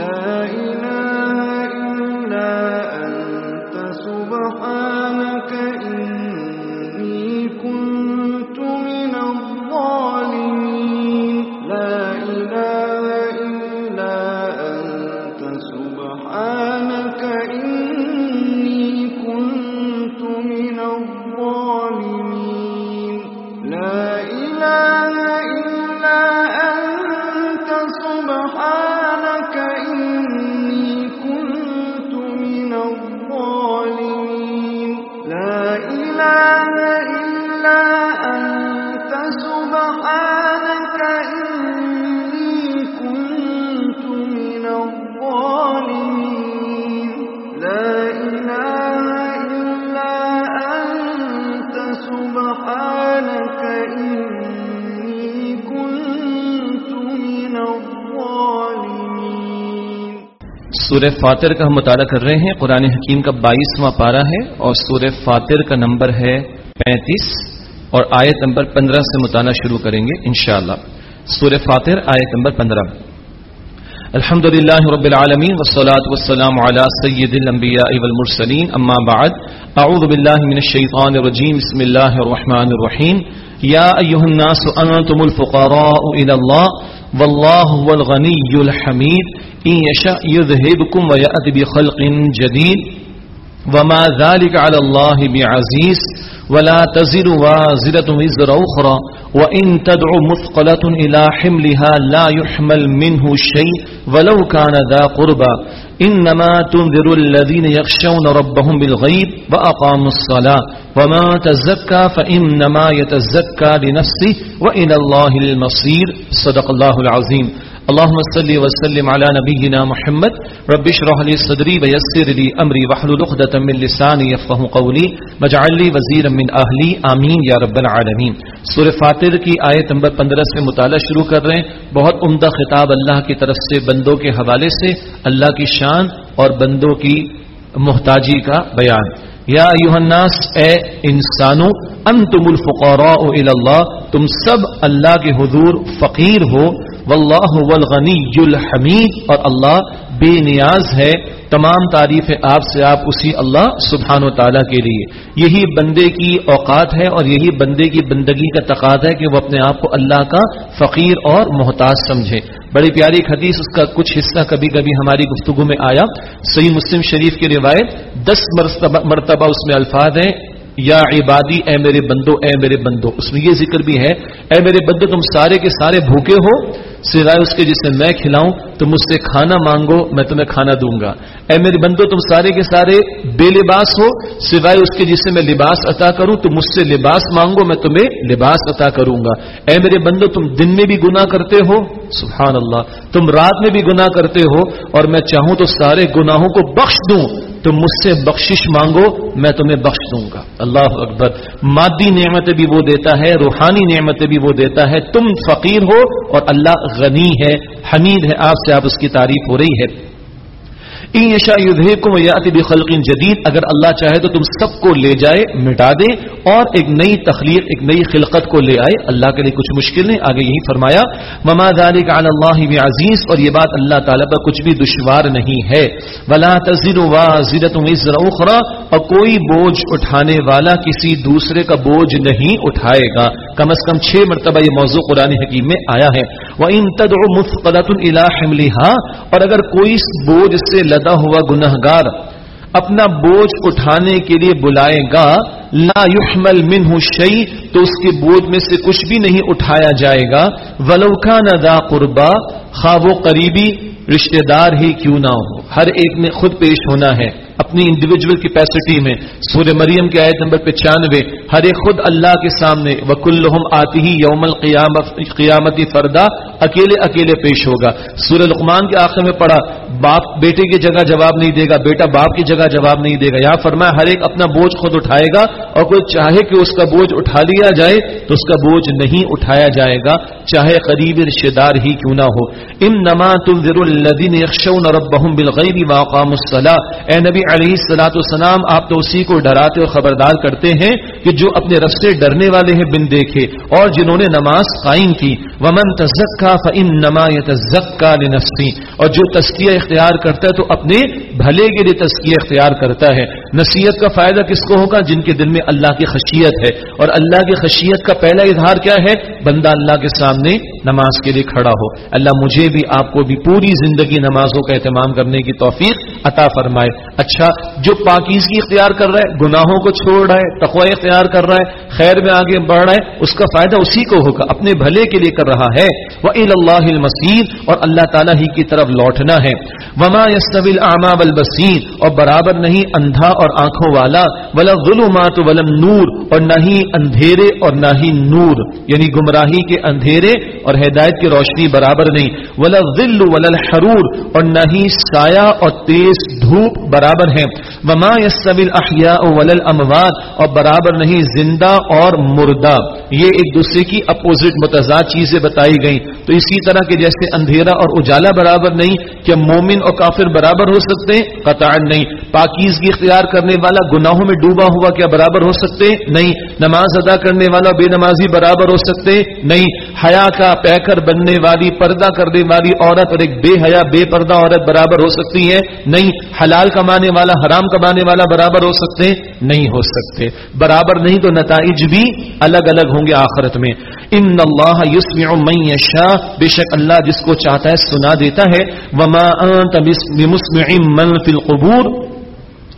لا سورہ فاتر کا ہم مطالعہ کر رہے ہیں۔ قرآن حکیم کا بائیسواں پارہ ہے اور سورہ فاتر کا نمبر ہے پینتیس اور آیت نمبر پندرہ سے مطالعہ شروع کریں گے انشاءاللہ۔ سورہ فاتر آیت نمبر پندرہ۔ الحمد للہ رب العالمین والصلاة والسلام على سید الانبیاء والمرسلین۔ اما بعد، اعوذ باللہ من الشیطان الرجیم۔ بسم اللہ الرحمن الرحیم۔ یا ایہا الناس انتم الفقراء الى اللہ۔ واللہ والغنی الحمید. ان یشاء یذہبکم ویأت بخلق جدید. وما ذلك على الله بعزيز ولا تزر وازرة وزر أخرى وإن تدع مثقلة إلى حملها لا يحمل منه شيء ولو كان ذا قربا. انما تنذر الذين يخشون ربهم بالغيب واقاموا الصلاه وما تزكى فانما يتزكى لنفسه والى الله المصير. صدق الله العظيم. اللهم صل وسلم على نبينا محمد. رب اشرح لي صدري ويسر لي امري واحلل عقدة من لساني يفقهوا قولي واجعل لي وزيرا من اهلي امين يا رب العالمين سورہ فاتر کی آیت نمبر 15 سے مطالعہ شروع کر رہے ہیں. بہت عمدہ خطاب اللہ کی طرف سے بندوں کے حوالے سے اللہ کی شان اور بندوں کی محتاجی کا بیان. یا ایوہ الناس، اے انسانو، انتم الفقراء الى اللہ. تم سب اللہ کے حضور فقیر ہو واللہ والغنی الحمید اور اللہ بے نیاز ہے۔ تمام تعریف آپ سے آپ اسی اللہ سبحانہ و تعالیٰ کے لیے۔ یہی بندے کی اوقات ہے اور یہی بندے کی بندگی کا تقاض ہے کہ وہ اپنے آپ کو اللہ کا فقیر اور محتاج سمجھے۔ بڑی پیاری ایک حدیث، اس کا کچھ حصہ کبھی کبھی ہماری گفتگو میں آیا۔ صحیح مسلم شریف کی روایت، دس مرتبہ مرتبہ اس میں الفاظ ہیں۔ یا عبادی، اے میرے بندو، اے میرے بندو۔ اس میں یہ ذکر بھی ہے، اے میرے بندو، تم سارے کے سارے بھوکے ہو، سوائے اس کے جسے میں کھلاؤں تم مجھ سے کھانا مانگو، میں تمہیں کھانا دوں گا۔ اے میرے بندو، تم سارے کے سارے بے لباس ہو، سوائے اس کے جسے میں لباس عطا کروں تم مجھ سے لباس مانگو، میں تمہیں لباس عطا کروں گا۔ اے میرے بندو، تم دن میں بھی گناہ کرتے ہو، سبحان اللہ۔ تم رات میں بھی گناہ کرتے ہو، اور میں چاہوں تو سارے گناہوں کو بخش دوں۔ تم مجھ سے بخشش مانگو، میں تمہیں بخش دوں گا۔ اللہ اکبر۔ مادی نعمتیں بھی وہ دیتا ہے، روحانی نعمتیں بھی وہ دیتا ہے۔ تم فقیر ہو اور اللہ غنی ہے، حمید ہے۔ آپ سے آپ اس کی تعریف ہو رہی ہے۔ بخلق جدید، اگر اللہ چاہے تو تم سب کو لے جائے، مٹا دے، اور ایک نئی تخلیق، ایک نئی خلقت کو لے آئے۔ اللہ کے لیے کچھ مشکل نہیں، آگے یہی فرمایا مما ذلك على عزیز اور یہ بات اللہ تعالیٰ پر کچھ بھی دشوار نہیں ہے۔ ولا تزر وازرة وزر اخرى اور کوئی بوجھ اٹھانے والا کسی دوسرے کا بوجھ نہیں اٹھائے گا۔ کم از کم چھ مرتبہ یہ موضوع قرآن حکیم میں آیا ہے۔ وَإِن تَدْعُ مُثْقَلَةٌ إِلَىٰ حِمْلِهَا، اور اگر کوئی بوجھ سے لدا ہوا گنہگار اپنا بوجھ اٹھانے کے لیے بلائے گا، لا يحمل منه شيء تو اس کے بوجھ میں سے کچھ بھی نہیں اٹھایا جائے گا۔ ولو كان ذا قربا، خواہ وہ قریبی رشتہ دار ہی کیوں نہ ہو۔ ہر ایک میں خود پیش ہونا ہے، اپنی انڈیویجل کیپیسٹی میں۔ سورہ مریم کے آیت نمبر پچانوے، ہر ایک خود اللہ کے سامنے۔ وکلہم آتی ہی یوم قیامتی فردا اکیلے اکیلے پیش ہوگا۔ سورہ لقمان کے آخر میں پڑھا، باپ بیٹے کی جگہ جواب نہیں دے گا، بیٹا باپ کی جگہ جواب نہیں دے گا۔ یا فرمایا، ہر ایک اپنا بوجھ خود اٹھائے گا اور کوئی چاہے کہ اس کا بوجھ اٹھا لیا جائے تو اس کا بوجھ نہیں اٹھایا جائے گا۔ چاہے قریب رشتے دار ہی کیوں نہ ہو۔ ام نما تنذر الذین یخشون ربهم بالغیب واقاموا الصلاة۔ اے نبی علیہ الصلوۃ والسلام، آپ تو اسی کو ڈراتے اور خبردار کرتے ہیں کہ جو اپنے رب سے ڈرنے والے ہیں بن دیکھے اور جنہوں نے نماز قائم کی۔ ومن تزکا فانما يتزکا لنفسه۔ اور جو تزکیہ اختیار کرتا ہے تو اپنے بھلے کے لیے تزکیہ اختیار کرتا ہے۔ نصیحت کا فائدہ کس کو ہوگا؟ جن کے دل میں اللہ کی خشیت ہے۔ اور اللہ کی خشیت کا پہلا اظہار کیا ہے؟ بندہ اللہ کے سامنے نماز کے لیے کھڑا ہو۔ اللہ مجھے بھی، آپ کو بھی پوری زندگی نمازوں کا اہتمام کرنے کی توفیق عطا فرمائے۔ اچھا جو پاکیزگی اختیار کر رہا ہے، گناہوں کو چھوڑ رہا ہے، تقوی اختیار کر رہا ہے، خیر میں آگے بڑھ رہا ہے، اس کا فائدہ اسی کو ہوگا۔ اپنے بھلے کے لیے کر رہا ہے۔ وہ اللہ المسیر اور اللہ تعالیٰ ہی کی طرف لوٹنا ہے۔ وما یستویل آما بسیر اور برابر نہیں اندھا اور آنکھوں والا، ولا ظلمات ولم نور اور نہ ہی اندھیرے اور نہ ہی نور یعنی گمراہی کے اندھیرے اور ہدایت کی روشنی برابر نہیں۔ ولا ذل ولا الحرور اور نہ ہی سایہ اور تیز دھوپ برابر ہے وما یستویل احیاء ولا الاموات اور برابر نہیں زندہ اور مردہ۔ یہ ایک دوسرے کی اپوزٹ متضاد چیزیں بتائی گئیں۔ تو اسی طرح کے جیسے اندھیرا اور اجالا برابر نہیں کیا مومن اور کافر برابر ہو سکتے ہیں قطع نہیں۔ پاکیزگی اختیار کرنے والا گناہوں میں ڈوبا ہوا کیا برابر ہو سکتے نہیں۔ نماز ادا کرنے والا بے نمازی برابر ہو سکتے نہیں۔ حیا کا پیکر بننے والی، پردہ کرنے والی عورت اور ایک بے حیا، بے پردہ عورت برابر ہو سکتی ہے نہیں۔ حلال کمانے والا، حرام کمانے والا برابر ہو سکتے نہیں ہو سکتے۔ برابر نہیں تو نتائج بھی الگ الگ ہوں گے آخرت میں۔ ان اللہ یسمع من یشاء بے شک اللہ جس کو چاہتا ہے سنا دیتا ہے، وما انت بمسمع من فی القبور.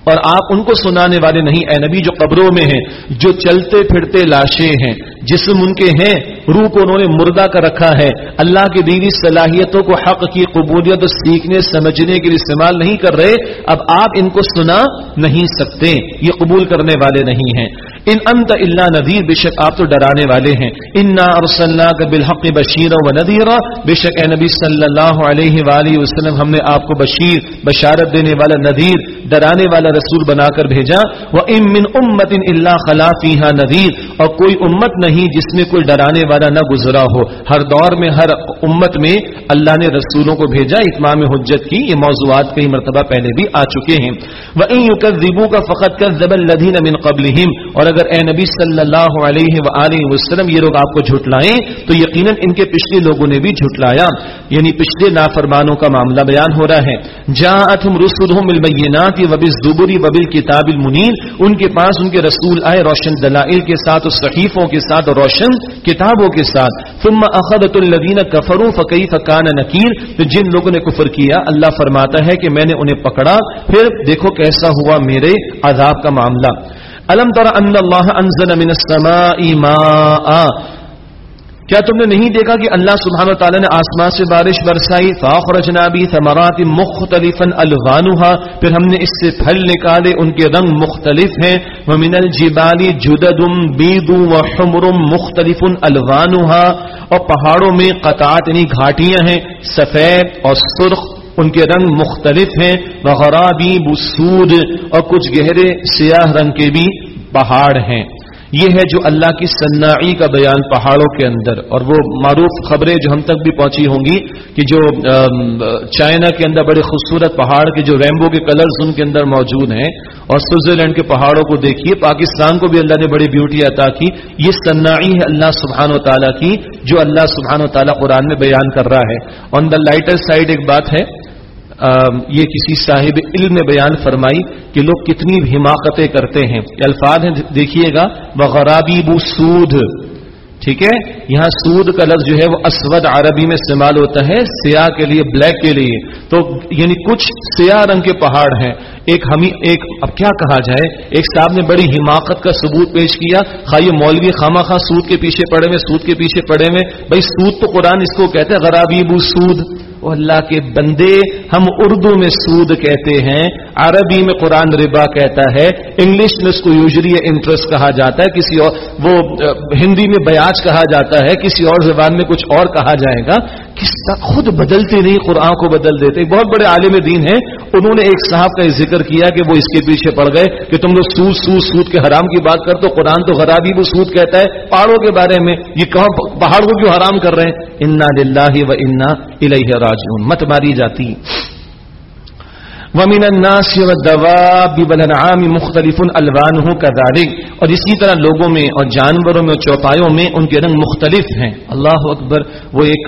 اور آپ ان کو سنانے والے نہیں، اے نبی جو قبروں میں ہیں، جو چلتے پھرتے لاشیں ہیں۔ جسم ان کے ہیں، روح کو انہوں نے مردہ کر رکھا ہے۔ اللہ کی دیوی صلاحیتوں کو حق کی قبولیت سیکھنے، سمجھنے کے لیے استعمال نہیں کر رہے۔ اب آپ ان کو سنا نہیں سکتے۔ یہ قبول کرنے والے نہیں ہیں۔ ان انت اللہ ندیر بے شک آپ تو ڈرانے والے ہیں۔ انا اور بالحق بشیر و ندیر بے شک اے نبی صلی اللہ علیہ وآلہ وسلم، ہم نے آپ کو بشیر، بشارت دینے والا ندیر ڈرانے والا رسول بنا کر بھیجا۔ وہ ام من امت اللہ خلافی ندیر اور کوئی امت نہیں جس میں کوئی ڈرانے والا نہ گزرا ہو۔ ہر دور میں، ہر امت میں اللہ نے رسولوں کو بھیجا، اتمام حجت کی۔ یہ موضوعات کئی مرتبہ پہلے بھی آ چکے ہیں۔ وہ کا فقط کر زبل لدین من قبل اور اگر اے نبی صلی اللہ علیہ وآلہ وسلم یہ لوگ آپ کو جھٹلائیں، تو یقیناً ان کے پچھلے لوگوں نے بھی جھٹلایا۔ یعنی پچھلے نافرمانوں کا معاملہ بیان ہو رہا ہے۔ جاءتهم رسلهم بالبينات وبالزبر وبالكتاب المنیر ان کے پاس ان کے رسول آئے روشن دلائل کے ساتھ اور صحیفوں کے ساتھ۔ ساتھ روشن کتابوں کے ساتھ۔ ثم اخذت الذين كفروا فكيف كان نكير تو جن لوگوں نے کفر کیا، اللہ فرماتا ہے کہ میں نے انہیں پکڑا۔ پھر دیکھو کیسا ہوا میرے عذاب کا معاملہ۔ الم تر ان اللہ انزل من السماء ماء۔ کیا تم نے نہیں دیکھا کہ اللہ سبحانہ و تعالیٰ نے آسمان سے بارش برسائی؟ فاخرجنا بھی ثمرات مختلفا الوانها پھر ہم نے اس سے پھل نکالے، ان کے رنگ مختلف ہیں۔ ومن الجبال جدد بيض وحمر مختلف الوانها اور پہاڑوں میں قطعات یعنی گھاٹیاں ہیں، سفید اور سرخ، ان کے رنگ مختلف ہیں۔ وغرابی بسود اور کچھ گہرے سیاہ رنگ کے بھی پہاڑ ہیں۔ یہ ہے جو اللہ کی صناعی کا بیان پہاڑوں کے اندر، اور وہ معروف خبریں جو ہم تک بھی پہنچی ہوں گی کہ جو چائنا کے اندر بڑے خوبصورت پہاڑ کے جو ریمبو کے کلرز ان کے اندر موجود ہیں، اور سوئٹزرلینڈ کے پہاڑوں کو دیکھیے، پاکستان کو بھی اللہ نے بڑی بیوٹی عطا کی۔ یہ صناعی ہے اللہ سبحان و تعالیٰ کی، جو اللہ سبحان و تعالیٰ قرآن میں بیان کر رہا ہے۔ آن دا لائٹر سائڈ ایک بات ہے یہ کسی صاحب علم نے بیان فرمائی کہ لوگ کتنی حماقتیں کرتے ہیں۔ یہ الفاظ ہیں، دیکھیے گا بغرابی بو سود۔ ٹھیک ہے؟ یہاں سود کا لفظ جو ہے وہ اسود عربی میں استعمال ہوتا ہے، سیاہ کے لیے، بلیک کے لیے۔ تو یعنی کچھ سیاہ رنگ کے پہاڑ ہیں۔ ایک ہمیں ایک اب کیا کہا جائے؟ ایک صاحب نے بڑی حماقت کا ثبوت پیش کیا۔ خواہ یہ مولوی خامہ خواہ سود کے پیچھے پڑے ہوئے، سود کے پیچھے پڑے ہوئے۔ بھائی سود تو قرآن اس کو کہتے ہیں غرابی بو سود اللہ کے بندے، ہم اردو میں سود کہتے ہیں، عربی میں قرآن ربا کہتا ہے، انگلش میں اس کو یوزلی انٹرسٹ کہا جاتا ہے، کسی اور وہ ہندی میں بیاج کہا جاتا ہے، کسی اور زبان میں کچھ اور کہا جائے گا۔ کس خود بدلتے نہیں، قرآن کو بدل دیتے۔ بہت بڑے عالم دین ہیں، انہوں نے ایک صاحب کا ذکر کیا کہ وہ اس کے پیچھے پڑ گئے کہ تم لوگ سود سود سود کے حرام کی بات کر تو قرآن تو غرابی وہ سود کہتا ہے۔ پہاڑوں کے بارے میں یہ کہاں پہاڑ کو کیوں حرام کر رہے ہیں؟ انا للہ و انا الہ راجعون۔ مت ماری جاتی۔ ومن الناس والدواب والانعام مختلف الوانه كذلك. اور اسی طرح لوگوں میں اور جانوروں میں اور چوپایوں میں ان کے رنگ مختلف ہیں. اللہ اکبر، وہ ایک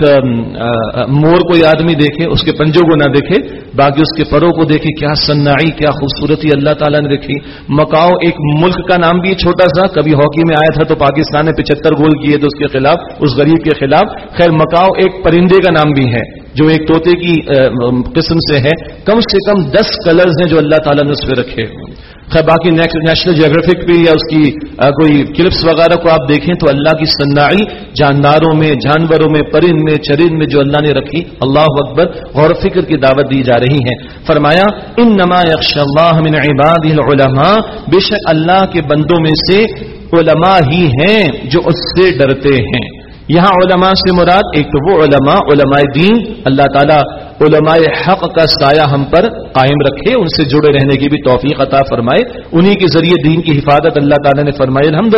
مور کوئی آدمی دیکھے، اس کے پنجوں کو نہ دیکھے، باقی اس کے پروں کو دیکھے، کیا سنائی کیا خوبصورتی اللہ تعالیٰ نے دیکھی. مکاؤ ایک ملک کا نام بھی چھوٹا سا، کبھی ہاکی میں آیا تھا تو پاکستان نے پچہتر گول کیے تھے اس کے خلاف، اس غریب کے خلاف. خیر، مکاؤ ایک پرندے کا نام بھی ہے. جو ایک طوطے کی قسم سے ہے، کم سے کم دس کلرز ہیں جو اللہ تعالیٰ نے اس پہ رکھے خیر، باقی نیشنل جیوگرافک بھی یا اس کی کوئی کلپس وغیرہ کو آپ دیکھیں تو اللہ کی صنائی جانداروں میں، جانوروں میں پرند میں، چرند میں جو اللہ نے رکھی، اللہ اکبر، غور و فکر کی دعوت دی جا رہی ہے فرمایا ان نما یکش اللہ من عباد العلماء، بے شک اللہ کے بندوں میں سے علماء ہی ہیں جو اس سے ڈرتے ہیں۔ یہاں علماء سے مراد ایک تو وہ علماء علماء دین، اللہ تعالیٰ علماء حق کا سایہ ہم پر قائم رکھے، ان سے جڑے رہنے کی بھی توفیق عطا فرمائے، انہی کے ذریعے دین کی حفاظت اللہ تعالیٰ نے فرمائی الحمد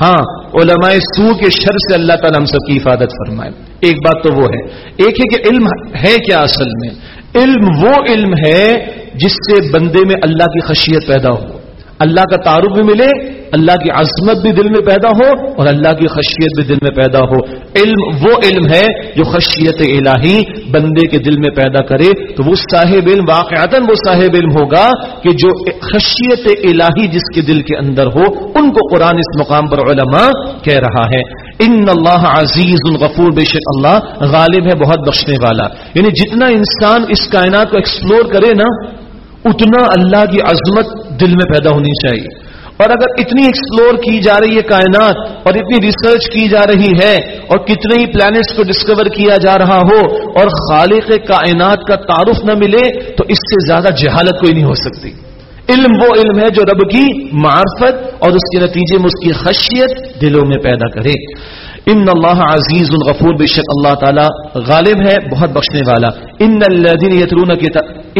ہاں علماء سو کے شر سے اللہ تعالیٰ ہم سب کی حفاظت فرمائے۔ ایک بات تو وہ ہے۔ ایک ہے کہ علم ہے کیا اصل میں؟ علم وہ علم ہے جس سے بندے میں اللہ کی خشیت پیدا ہو۔ اللہ کا تعارف بھی ملے اللہ کی عظمت بھی دل میں پیدا ہو اور اللہ کی خشیت بھی دل میں پیدا ہو۔ علم وہ علم ہے جو خشیت الہی بندے کے دل میں پیدا کرے۔ تو وہ صاحب علم واقعات وہ صاحب علم ہوگا کہ جو خشیت الہی جس کے دل کے اندر ہو، ان کو قرآن اس مقام پر علماء کہہ رہا ہے۔ ان اللہ عزیز الغفور، بے شک اللہ غالب ہے، بہت بخشنے والا۔ یعنی جتنا انسان اس کائنات کو ایکسپلور کرے نا، اتنا اللہ کی عظمت دل میں پیدا ہونی چاہیے۔ اور اگر اتنی ایکسپلور کی جا رہی ہے کائنات اور اتنی ریسرچ کی جا رہی ہے اور کتنے ہی پلانٹس کو ڈسکور کیا جا رہا ہو اور خالق کائنات کا تعارف نہ ملے تو اس سے زیادہ جہالت کوئی نہیں ہو سکتی۔ علم وہ علم ہے جو رب کی معرفت اور اس کے نتیجے میں اس کی خشیت دلوں میں پیدا کرے۔ ان اللہ عزیز الغفور، بے شک اللہ تعالی غالب ہے، بہت بخشنے والا۔ ان الذين يتلون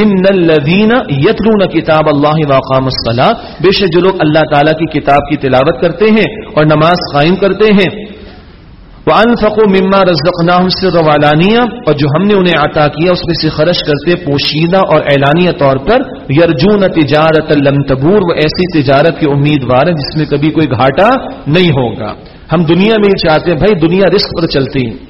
ان الذين يتلون كتاب الله واقام الصلاه بے شک جو لوگ اللہ تعالی کی کتاب کی تلاوت کرتے ہیں اور نماز قائم کرتے ہیں۔ وانفقوا مما رزقناهم سرا وعلانیہ اور جو ہم نے انہیں عطا کیا اس میں سے خرچ کرتے پوشیدہ اور اعلانیہ طور پر یرجون تجارت لن تبور وہ ایسی تجارت کے امیدوار ہیں جس میں کبھی کوئی گھاٹا نہیں ہوگا۔ ہم دنیا میں چاہتے ہیں، بھائی دنیا رسک پر چلتی ہے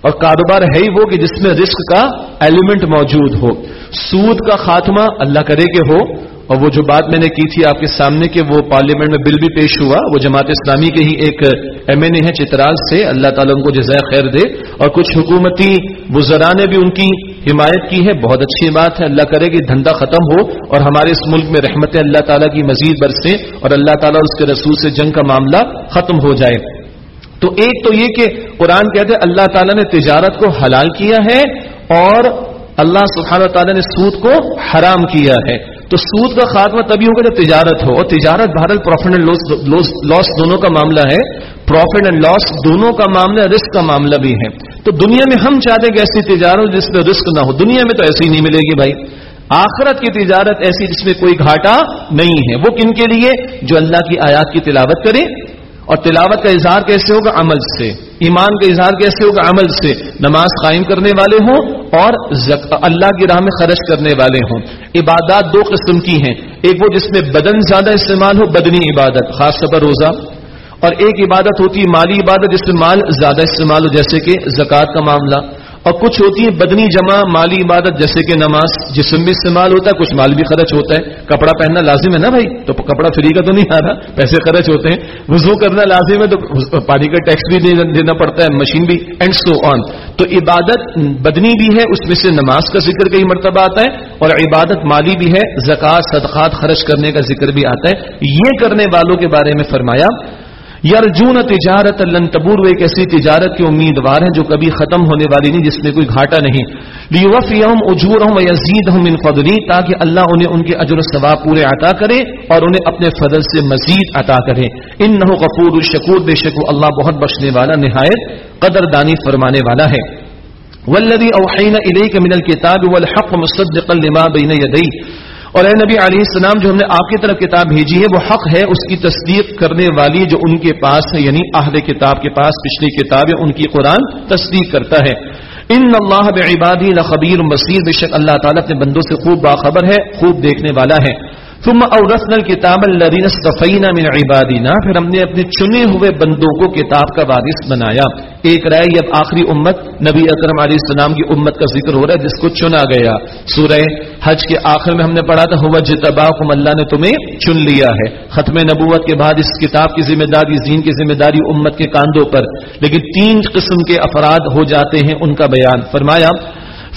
اور کاروبار ہے ہی وہ کہ جس میں رسک کا ایلیمنٹ موجود ہو۔ سود کا خاتمہ اللہ کرے کہ ہو۔ اور وہ جو بات میں نے کی تھی آپ کے سامنے کہ وہ پارلیمنٹ میں بل بھی پیش ہوا، وہ جماعت اسلامی کے ہی ایک ایم این اے ہے چترال سے، اللہ تعالیٰ ان کو جزائے خیر دے۔ اور کچھ حکومتی وزراء نے بھی ان کی حمایت کی ہے۔ بہت اچھی بات ہے۔ اللہ کرے کہ دھندا ختم ہو اور ہمارے اس ملک میں رحمت اللہ تعالیٰ کی مزید برسیں اور اللہ تعالیٰ اس کے رسول سے جنگ کا معاملہ ختم ہو جائے۔ تو ایک تو یہ کہ قرآن کہتے ہیں اللہ تعالیٰ نے تجارت کو حلال کیا ہے اور اللہ سبحانہ تعالیٰ نے سود کو حرام کیا ہے۔ تو سود کا خاتمہ تبھی ہوگا جب تجارت ہو۔ اور تجارت بھارت پروفٹ اینڈ لاس دونوں کا معاملہ ہے۔ پروفٹ اینڈ لاس دونوں کا معاملہ رسک کا معاملہ بھی ہے۔ تو دنیا میں ہم چاہتے ہیں کہ ایسی تجارت جس میں رسک نہ ہو۔ دنیا میں تو ایسی نہیں ملے گی بھائی۔ آخرت کی تجارت ایسی جس میں کوئی گھاٹا نہیں ہے۔ وہ کن کے لیے؟ جو اللہ کی آیات کی تلاوت کرے۔ اور تلاوت کا اظہار کیسے ہوگا عمل سے؟ ایمان کا اظہار کیسے ہوگا عمل سے؟ نماز قائم کرنے والے ہوں اور اللہ کی راہ میں خرچ کرنے والے ہوں۔ عبادات دو قسم کی ہیں۔ ایک وہ جس میں بدن زیادہ استعمال ہو، بدنی عبادت، خاص طور پر روزہ۔ اور ایک عبادت ہوتی ہے مالی عبادت، جس میں مال زیادہ استعمال ہو، جیسے کہ زکوٰۃ کا معاملہ۔ اور کچھ ہوتی ہے بدنی جمع، مالی عبادت، جیسے کہ نماز، جسم بھی استعمال ہوتا ہے، کچھ مال بھی خرچ ہوتا ہے۔ کپڑا پہننا لازم ہے نا بھائی؟ تو کپڑا فری کا تو نہیں آ رہا، پیسے خرچ ہوتے ہیں۔ وضو کرنا لازم ہے تو پانی کا ٹیکس بھی دینا پڑتا ہے، مشین بھی اینڈ سو آن تو عبادت بدنی بھی ہے، اس میں سے نماز کا ذکر کئی مرتبہ آتا ہے، اور عبادت مالی بھی ہے۔ زکوٰۃ، صدقات خرچ کرنے کا ذکر بھی آتا ہے۔ یہ کرنے والوں کے بارے میں فرمایا یارجون تجارت لن تبور. ایک ایسی تجارت کے امیدوار ہیں جو کبھی ختم ہونے والی نہیں، جس میں کوئی گھاٹا نہیں۔ لیوفیہم اجورہم یزیدہم من فضلی، تاکہ اللہ انہیں ان کے اجر و ثواب پورے عطا کرے اور انہیں اپنے فضل سے مزید عطا کرے۔ انہ غفور الشکور، بے شک اللہ بہت بخشنے والا، نہایت قدر دانی فرمانے والا ہے۔ والذی اوحینا الیک من الکتاب والحق مصدقا لما بین یدیہ۔ اور اے نبی علیہ السلام جو ہم نے آپ کی طرف کتاب بھیجی ہے، وہ حق ہے اس کی تصدیق کرنے والی جو ان کے پاس ہے یعنی اہل کتاب کے پاس، پچھلی کتاب ہے ان کی قرآن تصدیق کرتا ہے۔ ان اللہ بعبادی لخبیر بصیر بے شک اللہ تعالیٰ اپنے بندوں سے خوب باخبر ہے، خوب دیکھنے والا ہے۔ ثم اورثنا الكتاب الذين اصطفينا من عبادنا، پھر ہم نے اپنے چنے ہوئے بندوں کو کتاب کا وارث بنایا۔ ایک رائے اب آخری امت، نبی اکرم علیہ السلام کی امت کا ذکر ہو رہا ہے جس کو چنا گیا۔ سورہ حج کے آخر میں ہم نے پڑھا تھا، ہوا جتباکم، اللہ نے تمہیں چن لیا ہے۔ ختم نبوت کے بعد اس کتاب کی ذمہ داری، زین کی ذمہ داری امت کے کاندھوں پر۔ لیکن تین قسم کے افراد ہو جاتے ہیں ان کا بیان۔ فرمایا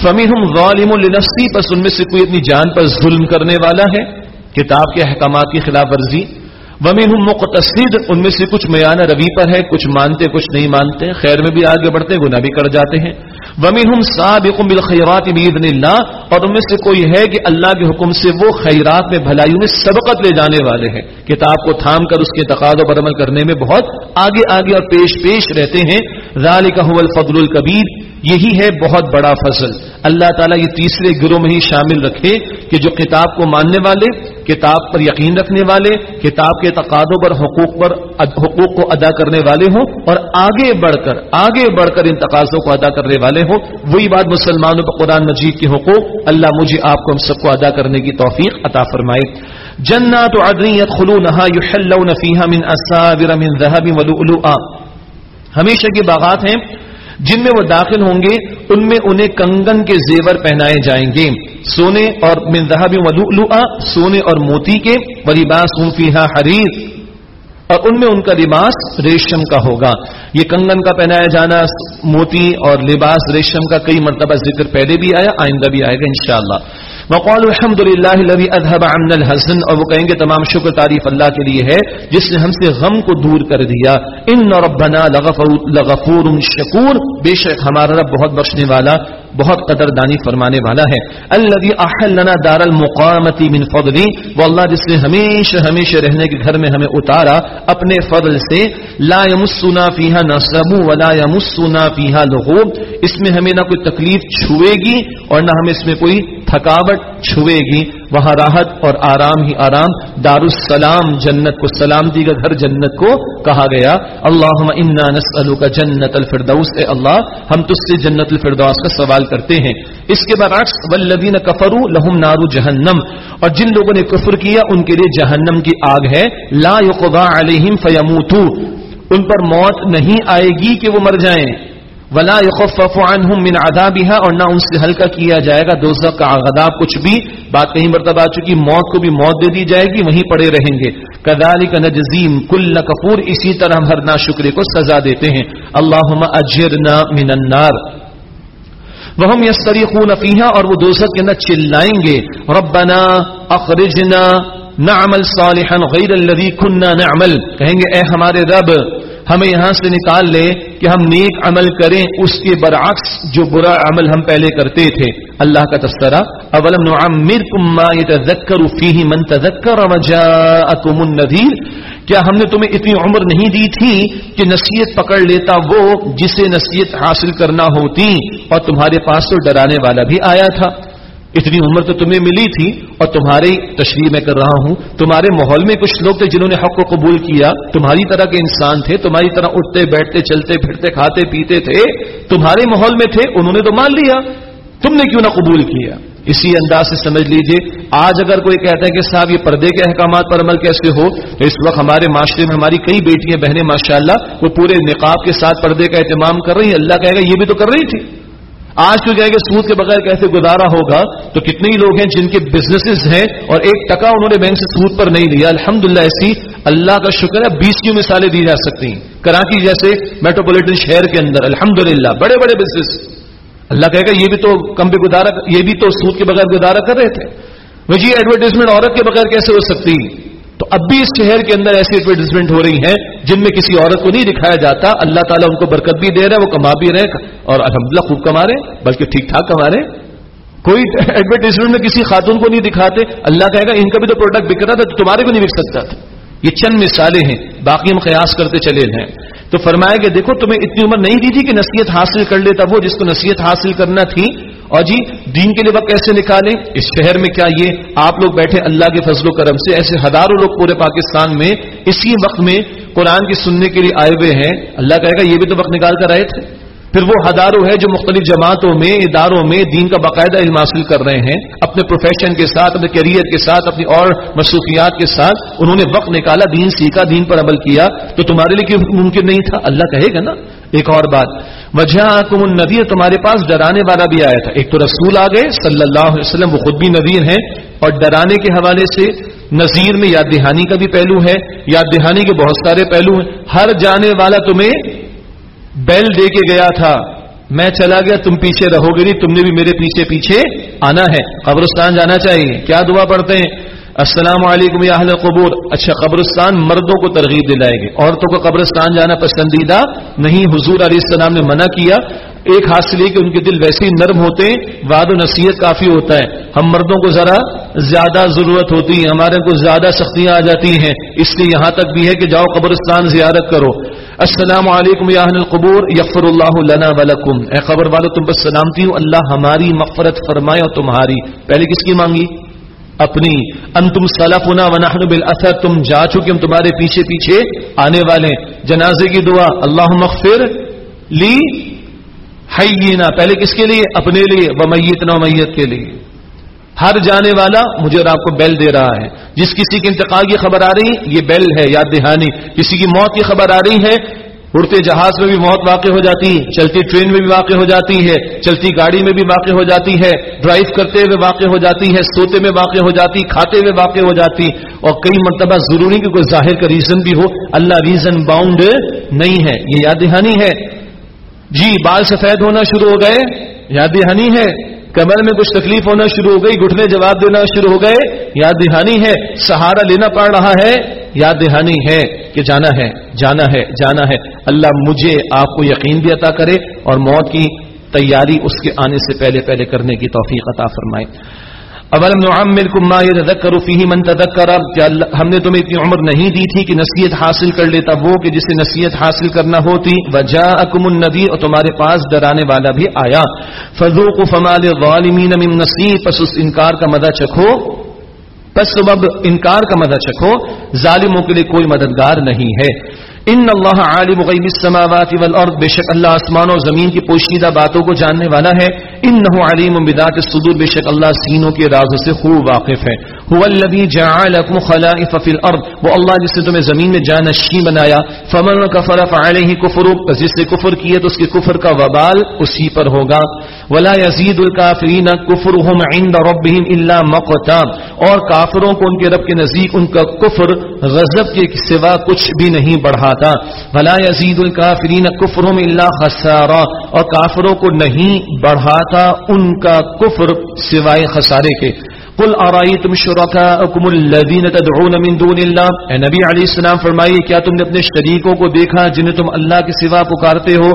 فمیہم ظالم لنفسی پس ان میں سے کوئی اپنی جان پر ظلم کرنے والا ہے؟ کتاب کے احکامات کی خلاف ورزی۔ ومی ہوں مقتصد، ان میں سے کچھ میانہ روی پر ہے، کچھ مانتے، کچھ نہیں مانتے۔ خیر میں بھی آگے بڑھتے، گناہ بھی کر جاتے ہیں۔ ومی ہوں سابق بالخیرات باذن اللہ، اور ان میں سے کوئی ہے کہ اللہ کے حکم سے وہ خیرات میں بھلائیوں میں سبقت لے جانے والے ہیں۔ کتاب کو تھام کر اس کے تقاضوں پر عمل کرنے میں بہت آگے آگے اور پیش پیش رہتے ہیں۔ ذالک هو الفضل الکبیر یہی ہے بہت بڑا فضل۔ اللہ تعالیٰ یہ تیسرے گروہ میں ہی شامل رکھے کہ جو کتاب کو ماننے والے، کتاب پر یقین رکھنے والے، کتاب کے تقاضوں پر، حقوق پر، حقوق کو ادا کرنے والے ہوں اور آگے بڑھ کر، آگے بڑھ کر ان تقاضوں کو ادا کرنے والے ہوں۔ وہی بات مسلمانوں پر قرآن مجید کے حقوق، اللہ مجھے، آپ کو ہم سب کو ادا کرنے کی توفیق عطا فرمائے۔ جنات عدنیت خلونها يحلون فيها من اساور من ذهب ولؤلؤا ہمیشہ کے باغات ہیں، جن میں وہ داخل ہوں گے، ان میں انہیں کنگن کے زیور پہنائے جائیں گے۔ سونے اور منظہب ولؤلؤا سونے اور موتی کے، ولباس ہم فیہا حریر اور ان میں ان کا لباس ریشم کا ہوگا۔ یہ کنگن کا پہنایا جانا، موتی اور لباس ریشم کا کئی مرتبہ ذکر پہلے بھی آیا، آئندہ بھی آئے گا انشاءاللہ۔ وقال الحمد للہ الذي اذهب عنا الحزن اور وہ کہیں گے تمام شکر تعریف اللہ کے لیے ہے جس نے ہم سے غم کو دور کر دیا۔ ان ربنا لغفور لغفور شکور۔ بے شک ہمارا رب بہت بخشنے والا۔ بہت قدر دانی فرمانے والا ہے۔ الذي احلنا دار المقامتی من فضلی، وہ اللہ جس نے ہمیشہ ہمیشہ رہنے کے گھر میں ہمیں اتارا، اپنے فضل سے، لا يمسنا فيها نصب ولا يمسنا فيها لغوب۔ اس میں ہمیں نہ کوئی تکلیف چھوئے گی اور نہ ہمیں اس میں کوئی تھکاوٹ چھوئے گی۔ وہاں راحت اور آرام ہی آرام دار السلام جنت کو سلامتی کا گھر جنت کو کہا گیا۔ اللہ انا جنت الفردوس، اے اللہ، ہم تجھ سے جنت الفردوس کا سوال کرتے ہیں۔ اس کے برعکس والذین کفروا لهم نار جہنم۔ اور جن لوگوں نے کفر کیا، ان کے لیے جہنم کی آگ ہے۔ لا يقضى عليهم فيموتوا ان پر موت نہیں آئے گی کہ وہ مر جائیں۔ ولا يخفف عنهم من عذابها اور نہ ان سے ہلکا کیا جائے گا دوزخ کا عذاب کچھ بھی۔ بات کہیں مرتبہ آ چکی، موت کو بھی موت دے دی جائے گی، وہیں پڑے رہیں گے۔ كذلك نجزیم کل کفور اسی طرح ہم ہر ناشکرے کو سزا دیتے ہیں۔ اللهم اجرنا من النار۔ وهم يستريخون فيها اور وہ دوزخ کے اندر چلائیں گے۔ ربنا اخرجنا نعمل صالحا غیر الذي كنا نعمل۔ کہیں گے، اے ہمارے رب ہمیں یہاں سے نکال لے کہ ہم نیک عمل کریں اس کے برعکس جو برا عمل ہم پہلے کرتے تھے۔ اللہ کا تذکرہ، اولم نعمرکم ما يتذکر فیہ من تذکر وجاءکم النذیر۔ کیا ہم نے تمہیں اتنی عمر نہیں دی تھی کہ نصیحت پکڑ لیتا وہ جسے نصیحت حاصل کرنا ہوتی اور تمہارے پاس تو ڈرانے والا بھی آیا تھا۔ اتنی عمر تو تمہیں ملی تھی اور تمہاری تشریح میں کر رہا ہوں۔ تمہارے ماحول میں کچھ لوگ تھے جنہوں نے حق کو قبول کیا۔ تمہاری طرح کے انسان تھے، تمہاری طرح اٹھتے، بیٹھتے، چلتے، پھرتے، کھاتے، پیتے تھے۔ تمہارے ماحول میں تھے، انہوں نے تو مان لیا۔ تم نے کیوں نہ قبول کیا؟ اسی انداز سے سمجھ لیجیے، آج اگر کوئی کہتا ہے کہ صاحب یہ پردے کے احکامات پر عمل کیسے ہو، تو اس وقت ہمارے معاشرے میں ہماری کئی بیٹیاں، بہنیں، ماشاءاللہ، وہ پورے نقاب کے ساتھ پردے کا اہتمام کر رہی ہیں۔ اللہ کہے گا، یہ بھی تو کر رہی تھی۔ آج تو کہے گا سود کے بغیر کیسے گزارا ہوگا؟ تو کتنے ہی لوگ ہیں جن کے بزنسز ہیں اور ایک ٹکا انہوں نے بینک سے سود پر نہیں لیا۔ الحمدللہ ایسی اللہ کا شکر ہے بیس کی مثالیں دی جا سکتی ہیں۔ کراچی جیسے میٹروپولیٹن شہر کے اندر، الحمدللہ بڑے بڑے بزنس اللہ کہے گا یہ بھی تو کم پہ گزارا، یہ بھی تو سود کے بغیر گزارا کر رہے تھے۔ وہ جی ایڈورٹیزمنٹ عورت کے بغیر کیسے ہو سکتی؟ تو اب بھی اس شہر کے اندر ایسی ایڈورٹیزمنٹ ہو رہی ہیں جن میں کسی عورت کو نہیں دکھایا جاتا۔ اللہ تعالیٰ ان کو برکت بھی دے رہا ہے وہ کما بھی رہے اور الحمدللہ خوب کما رہے بلکہ ٹھیک ٹھاک کما رہے کوئی ایڈورٹیزمنٹ میں کسی خاتون کو نہیں دکھاتے۔ اللہ کہے گا، ان کا بھی تو پروڈکٹ بک رہا تھا، تو تمہارے کو نہیں بک سکتا۔ تھا یہ چند مثالیں ہیں، باقی ہم قیاس کرتے چلے ہیں۔ تو فرمایا کہ دیکھو، تمہیں اتنی عمر نہیں دی تھی کہ نصیحت حاصل کر لیتا وہ جس کو نصیحت حاصل کرنا تھی۔ اور جی دین کے لیے وقت کیسے نکالیں؟ اس شہر میں کیا یہ؟ آپ لوگ بیٹھے اللہ کے فضل و کرم سے، ایسے ہزاروں لوگ پورے پاکستان میں اسی وقت میں قرآن کی سننے کے لیے آئے ہوئے ہیں۔ اللہ کہے گا، یہ بھی تو وقت نکال کر آئے تھے۔ پھر وہ ہزاروں ہے جو مختلف جماعتوں میں، اداروں میں دین کا باقاعدہ علم حاصل کر رہے ہیں، اپنے پروفیشن کے ساتھ، اپنے کیریئر کے ساتھ، اپنی اور مصروفیات کے ساتھ۔ انہوں نے وقت نکالا، دین سیکھا، دین پر عمل کیا، تو تمہارے لیے کیوں ممکن نہیں تھا؟ اللہ کہے گا نا۔ ایک اور بات وجہ کم النبی، تمہارے پاس ڈرانے والا بھی آیا تھا۔ ایک تو رسول آ گئے، صلی اللہ علیہ وسلم، وہ خود بھی نذیر ہیں۔ اور ڈرانے کے حوالے سے نذیر میں یاد دہانی کا بھی پہلو ہے، یاد دہانی کے بہت سارے پہلو ہیں۔ ہر جانے والا تمہیں بیل دے کے گیا تھا۔ میں چلا گیا، تم پیچھے رہو گے نہیں، تم نے بھی میرے پیچھے پیچھے آنا ہے۔ قبرستان جانا چاہیے۔ کیا دعا پڑھتے ہیں؟ السلام علیکم یا اہل قبور۔ اچھا قبرستان مردوں کو ترغیب دلائے گی۔ عورتوں کو قبرستان جانا پسندیدہ نہیں۔ حضور علیہ السلام نے منع کیا۔ ایک حاصل یہ کہ ان کے دل ویسے ہی نرم ہوتے ہیں واد و نصیحت کافی ہوتا ہے۔ ہم مردوں کو ذرا زیادہ ضرورت ہوتی ہے، ہمارے کو زیادہ سختیاں آ جاتی ہیں۔ اس لیے یہاں تک بھی ہے کہ جاؤ قبرستان زیارت کرو۔ السلام علیکم یا اہل القبور، یغفر اللہ لنا ولکم اے خبر والو تم بس سلامتی ہوں اللہ ہماری مغفرت فرمائے اور تمہاری۔ پہلے کس کی مانگی؟ اپنی۔ ان تم سلفنا ونحن بالاثر۔ تم جا چکے ہم تمہارے پیچھے پیچھے آنے والے جنازے کی دعا اللہ مغفر لی حیینا۔ پہلے کس کے لیے؟ اپنے لیے۔ و میتنا میت کے لیے۔ ہر جانے والا مجھے اور آپ کو بیل دے رہا ہے۔ جس کسی کے انتقال کی خبر آ رہی، یہ بیل ہے یاد دہانی۔ کسی کی موت کی خبر آ رہی ہے، اڑتے جہاز میں بھی موت واقع ہو جاتی ہے چلتی ٹرین میں بھی واقع ہو جاتی ہے، چلتی گاڑی میں بھی واقع ہو جاتی ہے، ڈرائیو کرتے ہوئے واقع ہو جاتی ہے، سوتے میں واقع ہو جاتی، کھاتے ہوئے واقع ہو جاتی۔ اور کئی مرتبہ ضروری کہ کوئی ظاہر کا ریزن بھی ہو، اللہ ریزن باؤنڈ نہیں ہے۔ یہ یاد دہانی ہے۔ جی بال سفید ہونا شروع ہو گئے، یاد دہانی ہے۔ کمر میں کچھ تکلیف ہونا شروع ہو گئی، گھٹنے جواب دینا شروع ہو گئے۔ یاد دہانی ہے، سہارا لینا پڑ رہا ہے۔ یاد دہانی ہے کہ جانا ہے جانا ہے جانا ہے۔ اللہ مجھے، آپ کو یقین بھی عطا کرے اور موت کی تیاری اس کے آنے سے پہلے پہلے کرنے کی توفیق عطا فرمائے۔ اولم نعمرکم ما يتذكر فيه من تذكر کیا ہم نے تمہیں اتنی عمر نہیں دی تھی کہ نصیحت حاصل کر لیتا وہ کہ جسے نصیحت حاصل کرنا ہوتی؟ وجاءکم النذیر اور تمہارے پاس ڈرانے والا بھی آیا۔ فذوقوا فما للظالمین من نصیر پس اس انکار کا مزہ چکھو۔ پس سبب انکار کا مزہ چکھو۔ ظالموں کے لیے کوئی مددگار نہیں ہے۔ ان اللہ عالم غیب السماوات والارض، بے شک اللہ آسمان اور زمین کی پوشیدہ باتوں کو جاننے والا ہے۔ انه علیم بذات الصدور، بے شک اللہ سینوں کے رازوں سے خوب واقف ہے۔ هو الذي جعلكم خلائف في الارض، وہ اللہ جس نے تمہیں زمین میں جانشین بنایا۔ فمن كفر فعليه كفر پس جس نے کفر کیا تو اس کے کفر کا وبال اسی پر ہوگا۔ ولا یزید الکافرین کفرهم عند ربهم الا مقتا اور کافروں کو ان کے رب کے نزدیک ان کا کفر غضب کے سوا کچھ بھی نہیں بڑھاتا۔ ولا یزید الکافرین کفرهم الا خسارا اور کافروں کو نہیں بڑھاتا ان کا کفر سوائے خسارے کے۔ قل ارائیتم شرکاءکم الذین تدعون من دون اللہ اے نبی علیہ السلام فرمائیے، کیا تم نے اپنے شریکوں کو دیکھا جنہیں تم اللہ کے سوا پکارتے ہو؟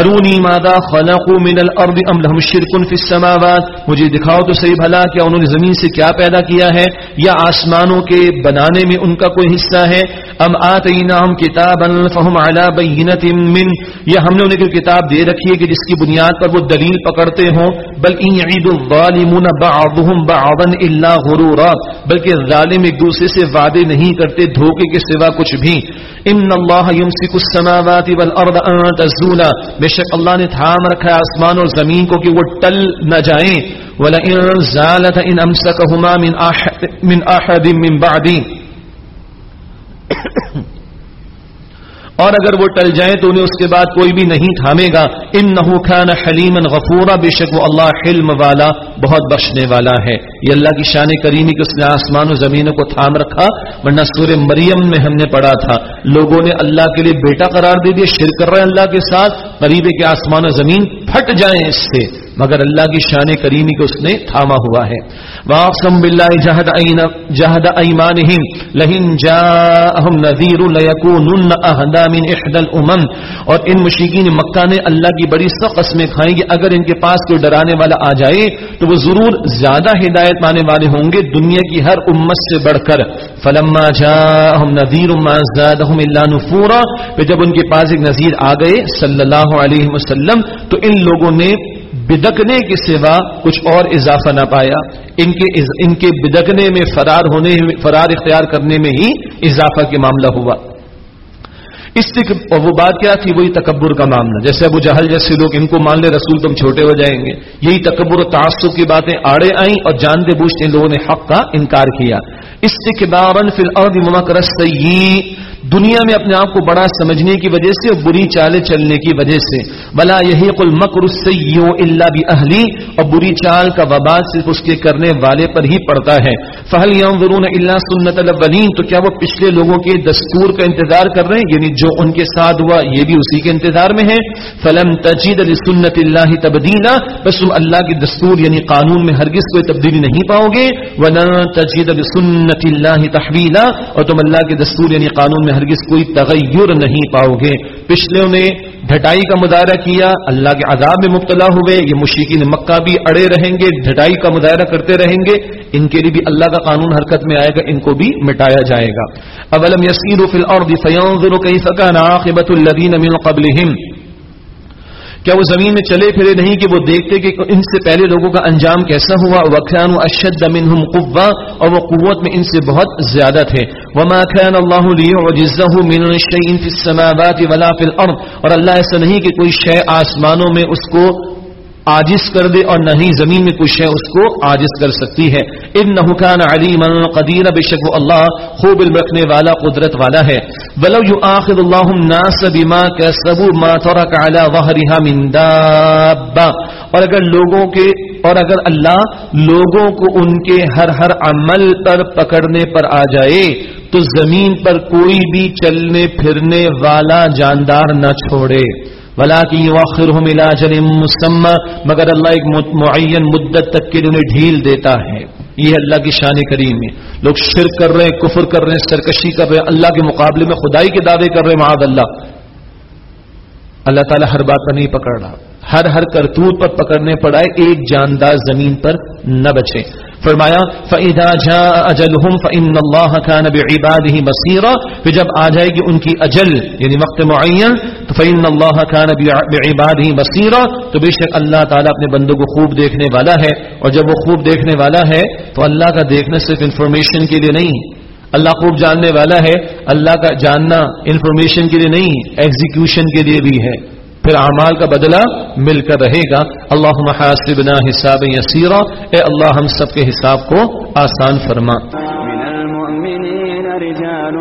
ارونی ماذا خلقوا من الارض ام لهم شرک فی السماوات؟ مجھے دکھاؤ تو صحیح بھلا، کیا انہوں نے زمین سے کیا پیدا کیا ہے؟ یا آسمانوں کے بنانے میں ان کا کوئی حصہ ہے؟ ام آتیناہم کتابا فهم علی بینۃ من یا ہم نے انہیں کوئی کتاب دے رکھی ہے کہ جس کی بنیاد پر وہ دلیل پکڑتے ہوں؟ بل ان یعید الظالمون بعضهم بعضا اللہ غرورا، بلکہ ظالم ایک دوسرے سے وعدے نہیں کرتے، دھوکے کے سوا کچھ بھی۔ ان اللہ یمسک السماوات والارض ان تزولا۔ بے شک اللہ نے تھام رکھا ہے آسمان اور زمین کو کہ وہ ٹل نہ جائیں۔ ولئن زالت ان امسکهما من احد من احد من بعدی اور اگر وہ ٹل جائیں تو انہیں اس کے بعد کوئی بھی نہیں تھامے گا۔ ان نحو خان حلیم غفورا، بے شک وہ اللہ حلم والا، بہت بخشنے والا ہے۔ یہ اللہ کی شان کریمی کہ اس نے آسمان و زمینوں کو تھام رکھا، ورنہ سور مریم میں ہم نے پڑھا تھا۔ لوگوں نے اللہ کے لیے بیٹا قرار دے دیا، شرک کر رہے ہیں اللہ کے ساتھ، قریب کے آسمان و زمین پھٹ جائیں اس سے۔ مگر اللہ کی شان کریمی کو اس نے تھاما ہوا ہے۔ واقسم باللہ جہد این جہد ایمانہم لہن جاءہم نذیر لیکونن اہدا من احد الامم۔ اور ان مشرکین مکہ نے اللہ کی بڑی سخت قسمیں کھائیں گے۔ اگر ان کے پاس کوئی ڈرانے والا آ جائے تو وہ ضرور زیادہ ہدایت پانے والے ہوں گے دنیا کی ہر امت سے بڑھ کر۔ فلما جاءہم نذیر ما زادہم الا نفورا۔ پھر جب ان کے پاس ایک نذیر آ گئے صلی اللہ علیہ وسلم، تو ان لوگوں نے بدکنے کے سوا کچھ اور اضافہ نہ پایا۔ ان کے ان کے بدکنے میں فرار ہونے فرار اختیار کرنے میں ہی اضافہ کے معاملہ ہوا۔ اور وہ بات کیا تھی؟ وہی تکبر کا معاملہ۔ جیسے ابو جہل جیسے لوگ، ان کو مان لے رسول تم چھوٹے ہو جائیں گے۔ یہی تکبر و تعصب کی باتیں آڑے آئیں اور جانتے بوجھتے لوگوں نے حق کا انکار کیا۔ اس سے فی الارض ممکر دنیا میں اپنے آپ کو بڑا سمجھنے کی وجہ سے اور بری چالیں چلنے کی وجہ سے۔ بلا یہی کل مکر اللہ بھی اہلی اور بری چال کا وبا صرف اس کے کرنے والے پر ہی پڑتا ہے۔ فہل یوم ورون اللہ سنت الاولین۔ تو کیا وہ پچھلے لوگوں کے دستور کا انتظار کر رہے ہیں؟ یعنی جو ان کے ساتھ ہوا، یہ بھی اسی کے انتظار میں ہے فلم تجید علی سنت اللہ تبدیلا بس تم اللہ کے دستور یعنی قانون میں ہرگز کوئی تبدیلی نہیں پاؤ گے۔ ولا تجید علی سنت اللہ تحویلا اور تم اللہ کے دستور یعنی قانون میں ہرگز کوئی تغیر نہیں پاؤ گے۔ پچھلے نے ڈھٹائی کا مظاہرہ کیا، اللہ کے عذاب میں مبتلا ہوئے، یہ مشیقین مکہ بھی اڑے رہیں گے، ڈھٹائی کا مظاہرہ کرتے رہیں گے، ان کے لیے بھی اللہ کا قانون حرکت میں آئے گا، ان کو بھی مٹایا جائے گا۔ اولم یسیر فی الارض فینظر کیف کان عاقبت الذین من قبلہم؟ کیا وہ زمین میں چلے پھرے نہیں کہ وہ دیکھتے کہ ان سے پہلے لوگوں کا انجام کیسا ہوا؟ وقان اشد منہم قوا اور وہ قوت میں ان سے بہت زیادہ تھے۔ وما كان اللہ ليعجزه من شيء فی السماوات ولا فی الارض اور اللہ ایسا نہیں کہ کوئی شے آسمانوں میں اس کو آجز کر دے اور نہ ہی زمین میں کچھ ہے اس کو آجز کر سکتی ہے۔ ان نحکان علیم قدیر، بے شک وہ اللہ خوب علم رکھنے والا، قدرت والا ہے۔ ولو يؤاخذ الله الناس بما كسبوا ما ترك على ظهرها من دابه اور اگر لوگوں کے، اور اگر اللہ لوگوں کو ان کے ہر ہر عمل پر پکڑنے پر آ جائے، تو زمین پر کوئی بھی چلنے پھرنے والا جاندار نہ چھوڑے۔ ولا کی واخر جن مسمہ مگر اللہ ایک معین مدت تک کے انہیں ڈھیل دیتا ہے۔ یہ اللہ کی شان کریم۔ ہے لوگ شرک کر رہے ہیں، کفر کر رہے ہیں، سرکشی کر رہے ہیں، اللہ کے مقابلے میں خدائی کے دعوے کر رہے ہیں، معاذ اللہ۔ اللہ تعالیٰ ہر بات پر نہیں پکڑ رہا۔ ہر ہر کرتوت پر پکڑنے پڑائے ایک جاندار زمین پر نہ بچے۔ فرمایا فعدا فَإِذَا جَاءَ أَجَلُهُمْ فَإِنَّ اللَّهَ كَانَ بِعِبَادِهِ بَصِيرًا پھر جب آ جائے گی ان کی اجل یعنی وقت معین، تو فَإِنَّ اللَّهَ كَانَ بِعِبَادِهِ بَصِيرًا تو بے شک اللہ تعالیٰ اپنے بندوں کو خوب دیکھنے والا ہے اور جب وہ خوب دیکھنے والا ہے تو اللہ کا دیکھنا صرف انفارمیشن کے لیے نہیں، اللہ خوب جاننے والا ہے، اللہ کا جاننا انفارمیشن کے لیے نہیں ایگزیکیوشن کے لیے بھی ہے۔ پھر اعمال کا بدلہ مل کر رہے گا۔ اللہ محاسبنا حساب یسیرا۔ اے اللہ، ہم سب کے حساب کو آسان فرما۔ من المؤمنين رجال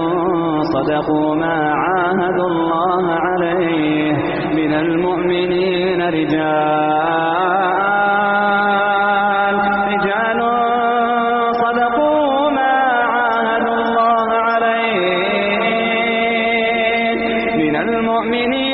صدقوا ما عاهدوا الله عليه من المؤمنين رجال رجال صدقوا ما يجزي الله الصادقين بصدقهم